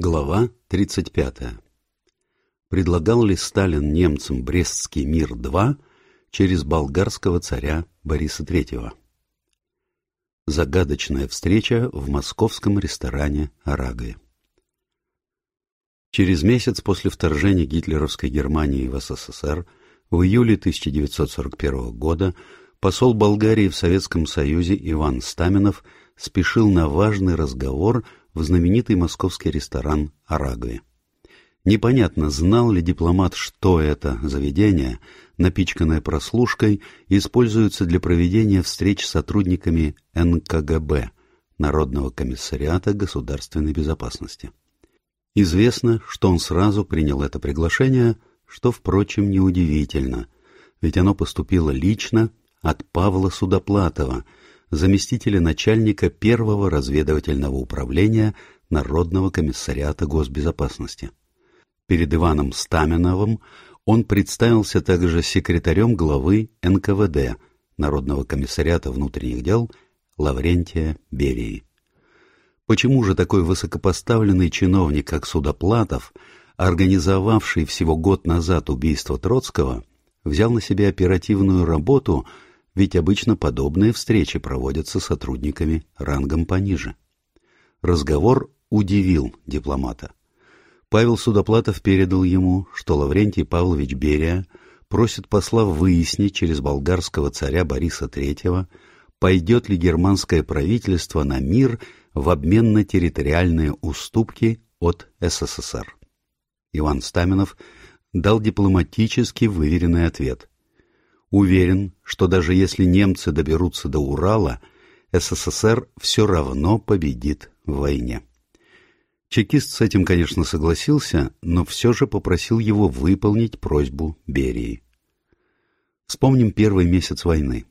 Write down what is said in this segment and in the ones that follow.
Глава 35. Предлагал ли Сталин немцам Брестский мир-2 через болгарского царя Бориса III? Загадочная встреча в московском ресторане «Арагы». Через месяц после вторжения гитлеровской Германии в СССР в июле 1941 года посол Болгарии в Советском Союзе Иван Стаменов спешил на важный разговор в знаменитый московский ресторан «Арагви». Непонятно, знал ли дипломат, что это заведение, напичканное прослушкой, используется для проведения встреч с сотрудниками НКГБ, Народного комиссариата государственной безопасности. Известно, что он сразу принял это приглашение, что, впрочем, неудивительно, ведь оно поступило лично от Павла Судоплатова – заместителя начальника первого разведывательного управления Народного комиссариата госбезопасности. Перед Иваном Стаменовым он представился также секретарем главы НКВД Народного комиссариата внутренних дел Лаврентия Берии. Почему же такой высокопоставленный чиновник, как Судоплатов, организовавший всего год назад убийство Троцкого, взял на себя оперативную работу – ведь обычно подобные встречи проводятся сотрудниками рангом пониже. Разговор удивил дипломата. Павел Судоплатов передал ему, что Лаврентий Павлович Берия просит посла выяснить через болгарского царя Бориса III, пойдет ли германское правительство на мир в обмен на территориальные уступки от СССР. Иван Стаменов дал дипломатически выверенный ответ. Уверен, что даже если немцы доберутся до Урала, СССР все равно победит в войне. Чекист с этим, конечно, согласился, но все же попросил его выполнить просьбу Берии. Вспомним первый месяц войны.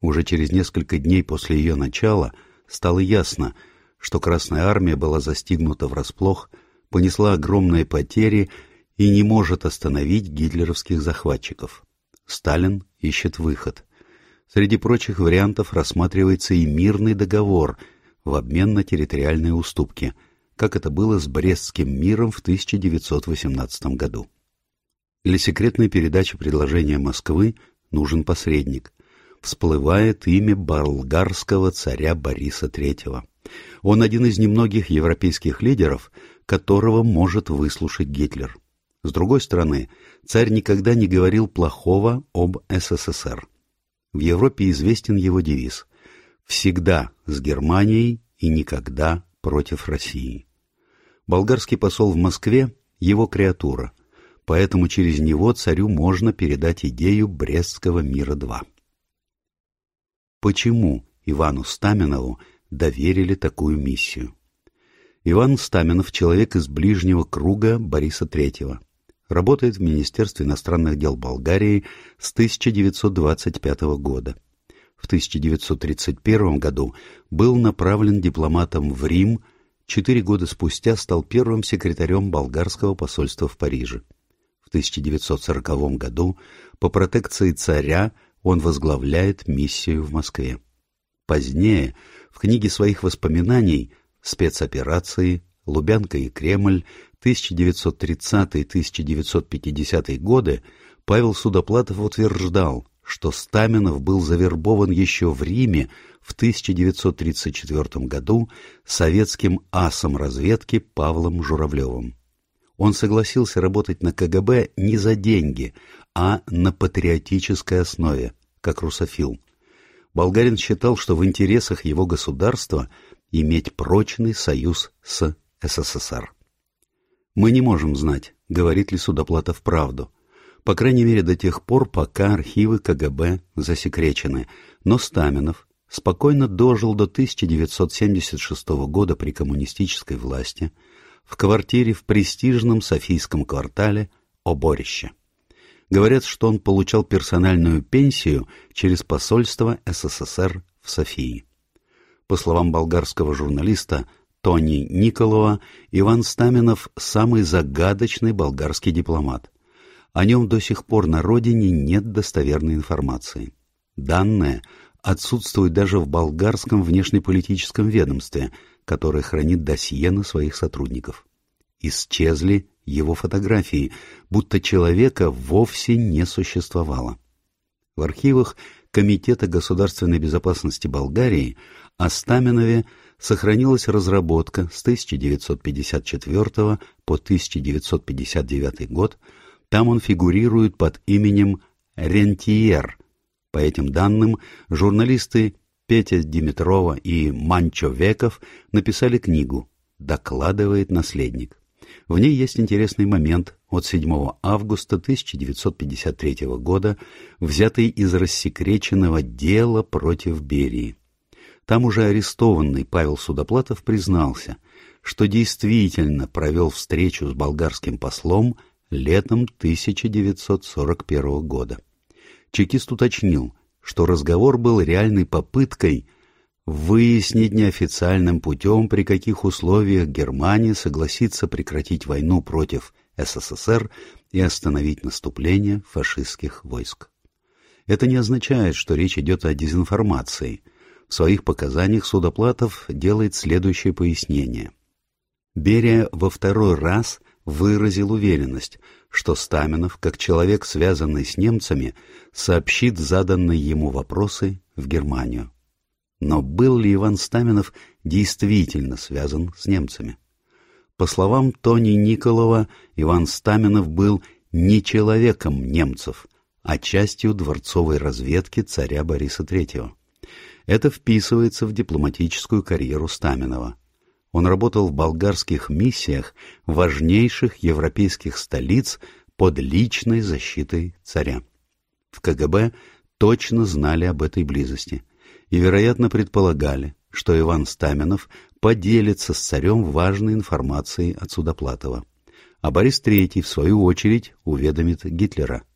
Уже через несколько дней после ее начала стало ясно, что Красная Армия была застигнута врасплох, понесла огромные потери и не может остановить гитлеровских захватчиков. Сталин ищет выход. Среди прочих вариантов рассматривается и мирный договор в обмен на территориальные уступки, как это было с Брестским миром в 1918 году. Для секретной передачи предложения Москвы нужен посредник. Всплывает имя болгарского царя Бориса III. Он один из немногих европейских лидеров, которого может выслушать Гитлер. С другой стороны, царь никогда не говорил плохого об СССР. В Европе известен его девиз «Всегда с Германией и никогда против России». Болгарский посол в Москве – его креатура, поэтому через него царю можно передать идею Брестского мира-2. Почему Ивану Стаменову доверили такую миссию? Иван Стаменов – человек из ближнего круга Бориса Третьего – работает в Министерстве иностранных дел Болгарии с 1925 года. В 1931 году был направлен дипломатом в Рим, четыре года спустя стал первым секретарем болгарского посольства в Париже. В 1940 году по протекции царя он возглавляет миссию в Москве. Позднее, в книге своих воспоминаний «Спецоперации. Лубянка и Кремль. 1930-1950 годы Павел Судоплатов утверждал, что Стаменов был завербован еще в Риме в 1934 году советским асом разведки Павлом Журавлевым. Он согласился работать на КГБ не за деньги, а на патриотической основе, как русофил. Болгарин считал, что в интересах его государства иметь прочный союз с СССР. Мы не можем знать, говорит ли Судоплатов правду. По крайней мере, до тех пор, пока архивы КГБ засекречены. Но Стаменов спокойно дожил до 1976 года при коммунистической власти в квартире в престижном Софийском квартале Оборище. Говорят, что он получал персональную пенсию через посольство СССР в Софии. По словам болгарского журналиста Тони Николова, Иван Стаменов – самый загадочный болгарский дипломат. О нем до сих пор на родине нет достоверной информации. Данные отсутствуют даже в болгарском внешнеполитическом ведомстве, которое хранит досье на своих сотрудников. исчезли его фотографии, будто человека вовсе не существовало. В архивах Комитета государственной безопасности Болгарии о Стаминове сохранилась разработка с 1954 по 1959 год, там он фигурирует под именем Рентьер. По этим данным, журналисты Петя Димитрова и Манчо Веков написали книгу «Докладывает наследник». В ней есть интересный момент от 7 августа 1953 года, взятый из рассекреченного дела против Берии. Там уже арестованный Павел Судоплатов признался, что действительно провел встречу с болгарским послом летом 1941 года. Чекист уточнил, что разговор был реальной попыткой выяснить неофициальным путем, при каких условиях Германия согласится прекратить войну против СССР и остановить наступление фашистских войск. Это не означает, что речь идет о дезинформации – своих показаниях Судоплатов делает следующее пояснение. Берия во второй раз выразил уверенность, что Стаминов, как человек, связанный с немцами, сообщит заданные ему вопросы в Германию. Но был ли Иван Стаминов действительно связан с немцами? По словам Тони Николова, Иван Стаминов был не человеком немцев, а частью дворцовой разведки царя Бориса III. Это вписывается в дипломатическую карьеру Стаминова. Он работал в болгарских миссиях важнейших европейских столиц под личной защитой царя. В КГБ точно знали об этой близости и, вероятно, предполагали, что Иван Стаминов поделится с царем важной информацией от Судоплатова. А Борис III, в свою очередь, уведомит Гитлера –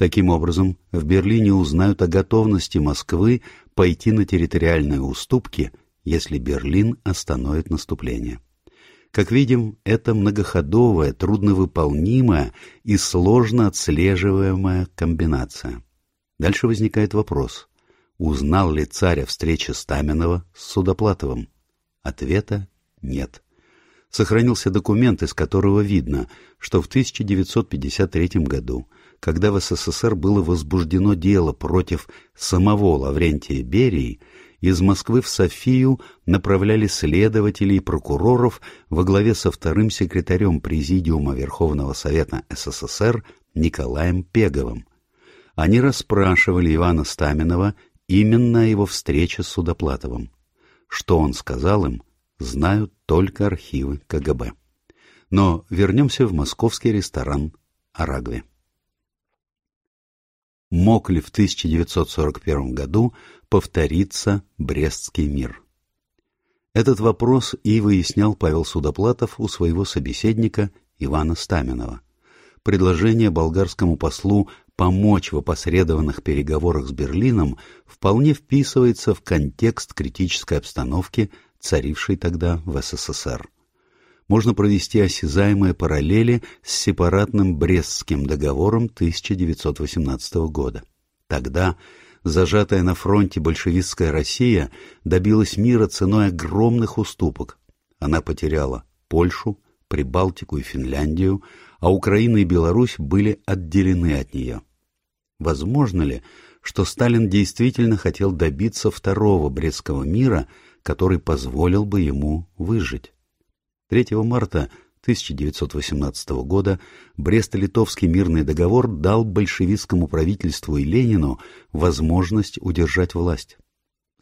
Таким образом, в Берлине узнают о готовности Москвы пойти на территориальные уступки, если Берлин остановит наступление. Как видим, это многоходовая, трудновыполнимая и сложно отслеживаемая комбинация. Дальше возникает вопрос, узнал ли царь о встрече Стаминова с Судоплатовым? Ответа нет. Сохранился документ, из которого видно, что в 1953 году когда в СССР было возбуждено дело против самого Лаврентия Берии, из Москвы в Софию направляли следователей и прокуроров во главе со вторым секретарем Президиума Верховного Совета СССР Николаем Пеговым. Они расспрашивали Ивана Стаминова именно о его встрече с Судоплатовым. Что он сказал им, знают только архивы КГБ. Но вернемся в московский ресторан «Арагве» мог ли в 1941 году повториться Брестский мир. Этот вопрос и выяснял Павел Судоплатов у своего собеседника Ивана Стаминова. Предложение болгарскому послу помочь в опосредованных переговорах с Берлином вполне вписывается в контекст критической обстановки, царившей тогда в СССР можно провести осязаемые параллели с сепаратным Брестским договором 1918 года. Тогда зажатая на фронте большевистская Россия добилась мира ценой огромных уступок. Она потеряла Польшу, Прибалтику и Финляндию, а Украина и Беларусь были отделены от нее. Возможно ли, что Сталин действительно хотел добиться второго Брестского мира, который позволил бы ему выжить? 3 марта 1918 года Брест-Литовский мирный договор дал большевистскому правительству и Ленину возможность удержать власть.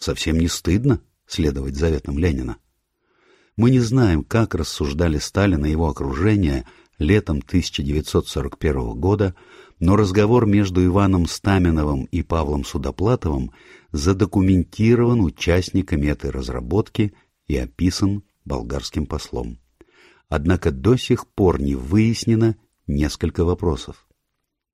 Совсем не стыдно следовать заветам Ленина. Мы не знаем, как рассуждали Сталин и его окружение летом 1941 года, но разговор между Иваном Стаминовым и Павлом Судоплатовым задокументирован участниками этой разработки и описан болгарским послом. Однако до сих пор не выяснено несколько вопросов.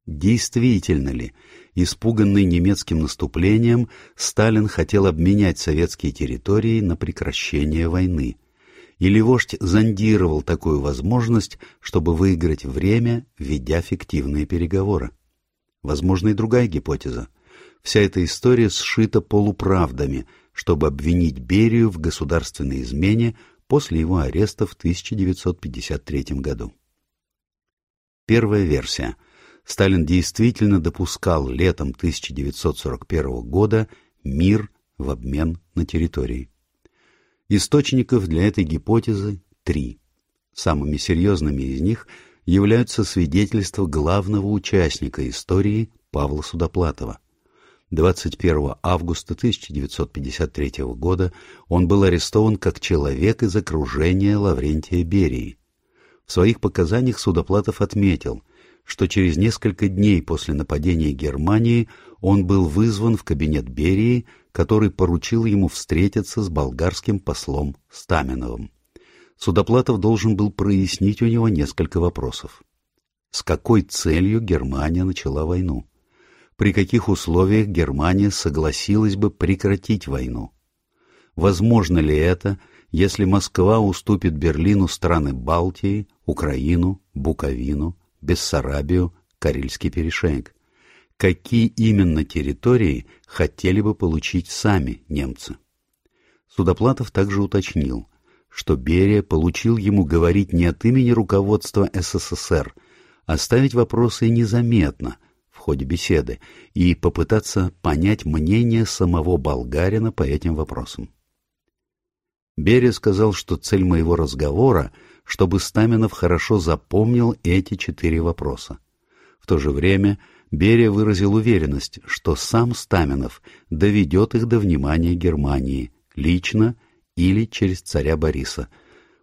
Действительно ли, испуганный немецким наступлением, Сталин хотел обменять советские территории на прекращение войны? Или вождь зондировал такую возможность, чтобы выиграть время, ведя фиктивные переговоры? Возможно и другая гипотеза. Вся эта история сшита полуправдами, чтобы обвинить Берию в государственной измене после его ареста в 1953 году. Первая версия. Сталин действительно допускал летом 1941 года мир в обмен на территории. Источников для этой гипотезы три. Самыми серьезными из них являются свидетельства главного участника истории Павла Судоплатова. 21 августа 1953 года он был арестован как человек из окружения Лаврентия Берии. В своих показаниях Судоплатов отметил, что через несколько дней после нападения Германии он был вызван в кабинет Берии, который поручил ему встретиться с болгарским послом Стаменовым. Судоплатов должен был прояснить у него несколько вопросов. С какой целью Германия начала войну? При каких условиях Германия согласилась бы прекратить войну? Возможно ли это, если Москва уступит Берлину страны Балтии, Украину, Буковину, Бессарабию, Карельский перешеек? Какие именно территории хотели бы получить сами немцы? Судоплатов также уточнил, что Берия получил ему говорить не от имени руководства СССР, а ставить вопросы незаметно ходе беседы и попытаться понять мнение самого болгарина по этим вопросам. Берия сказал, что цель моего разговора, чтобы Стаминов хорошо запомнил эти четыре вопроса. В то же время Берия выразил уверенность, что сам Стаминов доведет их до внимания Германии, лично или через царя Бориса,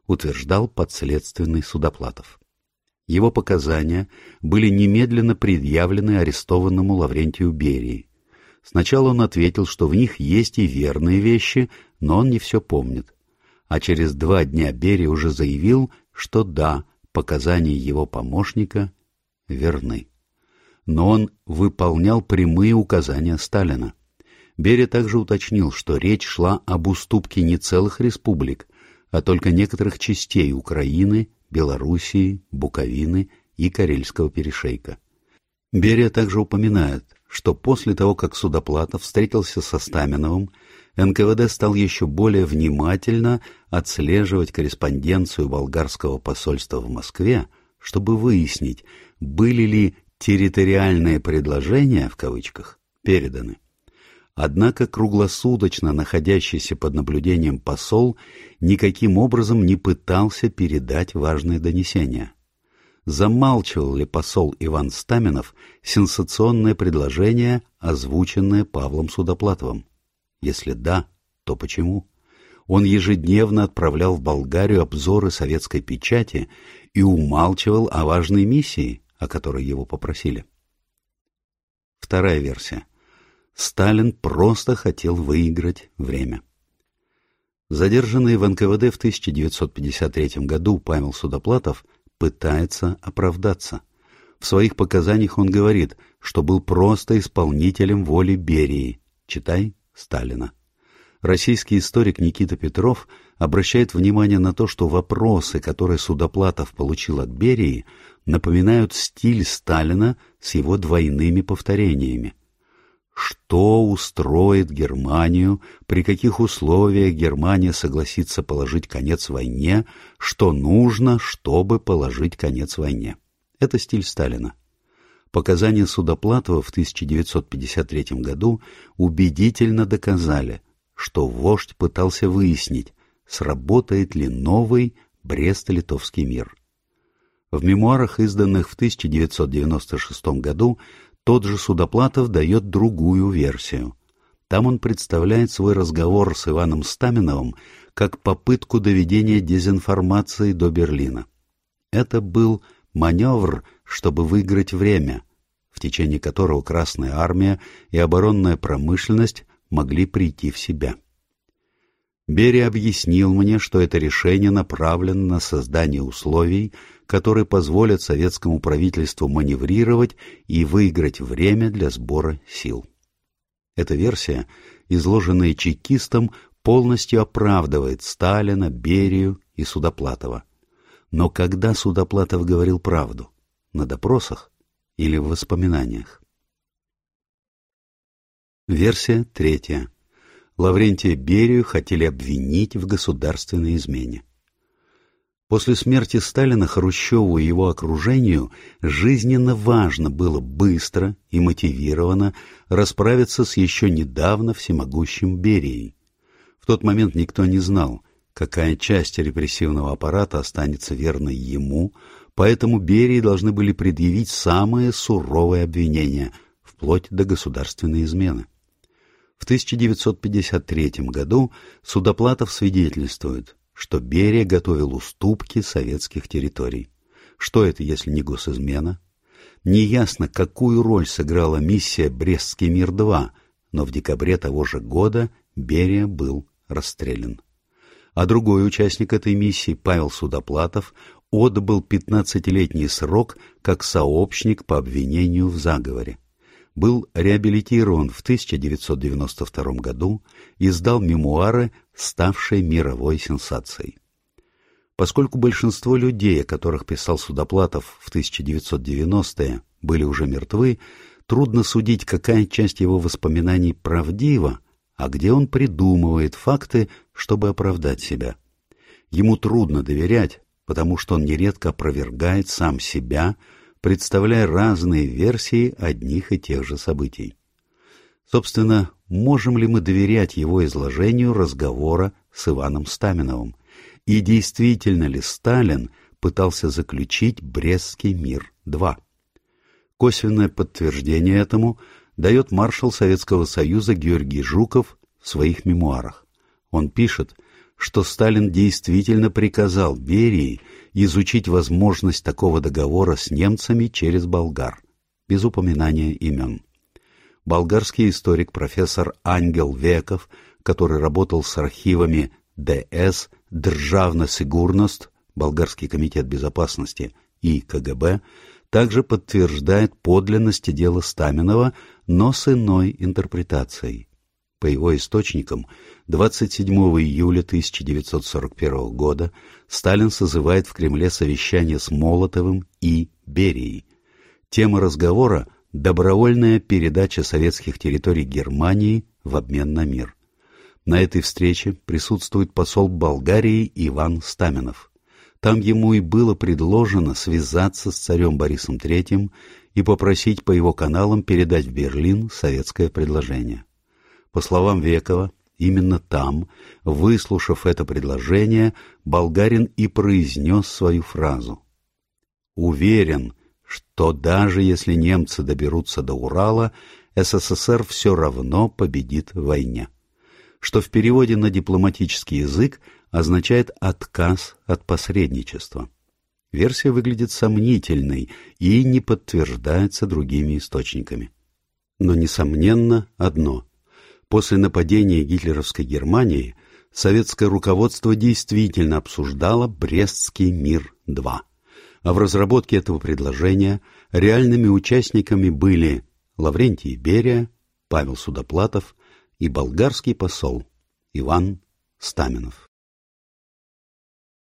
утверждал подследственный Судоплатов. Его показания были немедленно предъявлены арестованному Лаврентию Берии. Сначала он ответил, что в них есть и верные вещи, но он не все помнит. А через два дня Берия уже заявил, что да, показания его помощника верны. Но он выполнял прямые указания Сталина. Берия также уточнил, что речь шла об уступке не целых республик, а только некоторых частей Украины, Белоруссии, Буковины и Карельского перешейка. Берия также упоминает, что после того, как Судоплатов встретился со Стаминовым, НКВД стал еще более внимательно отслеживать корреспонденцию болгарского посольства в Москве, чтобы выяснить, были ли «территориальные предложения» в кавычках переданы. Однако круглосуточно находящийся под наблюдением посол никаким образом не пытался передать важные донесения. Замалчивал ли посол Иван Стаменов сенсационное предложение, озвученное Павлом Судоплатовым? Если да, то почему? Он ежедневно отправлял в Болгарию обзоры советской печати и умалчивал о важной миссии, о которой его попросили. Вторая версия. Сталин просто хотел выиграть время. Задержанный в НКВД в 1953 году Павел Судоплатов пытается оправдаться. В своих показаниях он говорит, что был просто исполнителем воли Берии, читай Сталина. Российский историк Никита Петров обращает внимание на то, что вопросы, которые Судоплатов получил от Берии, напоминают стиль Сталина с его двойными повторениями. Что устроит Германию, при каких условиях Германия согласится положить конец войне, что нужно, чтобы положить конец войне. Это стиль Сталина. Показания Судоплатова в 1953 году убедительно доказали, что вождь пытался выяснить, сработает ли новый Брест-Литовский мир. В мемуарах, изданных в 1996 году, тот же Судоплатов дает другую версию. Там он представляет свой разговор с Иваном Стаминовым как попытку доведения дезинформации до Берлина. Это был маневр, чтобы выиграть время, в течение которого Красная Армия и оборонная промышленность могли прийти в себя. Берия объяснил мне, что это решение направлено на создание условий, которые позволят советскому правительству маневрировать и выиграть время для сбора сил. Эта версия, изложенная чекистом, полностью оправдывает Сталина, Берию и Судоплатова. Но когда Судоплатов говорил правду? На допросах или в воспоминаниях? Версия третья. Лаврентия Берию хотели обвинить в государственной измене. После смерти Сталина Хрущеву и его окружению жизненно важно было быстро и мотивированно расправиться с еще недавно всемогущим Берией. В тот момент никто не знал, какая часть репрессивного аппарата останется верной ему, поэтому Берии должны были предъявить самые суровые обвинения, вплоть до государственной измены. В 1953 году Судоплатов свидетельствует, что Берия готовил уступки советских территорий. Что это, если не госизмена? Неясно, какую роль сыграла миссия «Брестский мир-2», но в декабре того же года Берия был расстрелян. А другой участник этой миссии, Павел Судоплатов, отбыл 15-летний срок как сообщник по обвинению в заговоре. Был реабилитирован в 1992 году и издал мемуары, ставшие мировой сенсацией. Поскольку большинство людей, о которых писал Судоплатов в 1990-е, были уже мертвы, трудно судить, какая часть его воспоминаний правдива, а где он придумывает факты, чтобы оправдать себя. Ему трудно доверять, потому что он нередко опровергает сам себя, представляя разные версии одних и тех же событий. Собственно, можем ли мы доверять его изложению разговора с Иваном Стаминовым? И действительно ли Сталин пытался заключить Брестский мир-2? Косвенное подтверждение этому дает маршал Советского Союза Георгий Жуков в своих мемуарах. Он пишет, что Сталин действительно приказал Берии изучить возможность такого договора с немцами через болгар, без упоминания имен. Болгарский историк профессор Ангел Веков, который работал с архивами ДС, Державна Сигурност, Болгарский комитет безопасности и КГБ, также подтверждает подлинность дела Стаминова, но с иной интерпретацией. По его источникам, 27 июля 1941 года Сталин созывает в Кремле совещание с Молотовым и Берией. Тема разговора – добровольная передача советских территорий Германии в обмен на мир. На этой встрече присутствует посол Болгарии Иван Стаменов. Там ему и было предложено связаться с царем Борисом III и попросить по его каналам передать в Берлин советское предложение. По словам Векова, именно там, выслушав это предложение, болгарин и произнес свою фразу. «Уверен, что даже если немцы доберутся до Урала, СССР все равно победит в войне» что в переводе на дипломатический язык означает «отказ от посредничества». Версия выглядит сомнительной и не подтверждается другими источниками. Но, несомненно, одно. После нападения гитлеровской Германии советское руководство действительно обсуждало Брестский мир-2. А в разработке этого предложения реальными участниками были Лаврентий Берия, Павел Судоплатов и болгарский посол Иван Стаменов.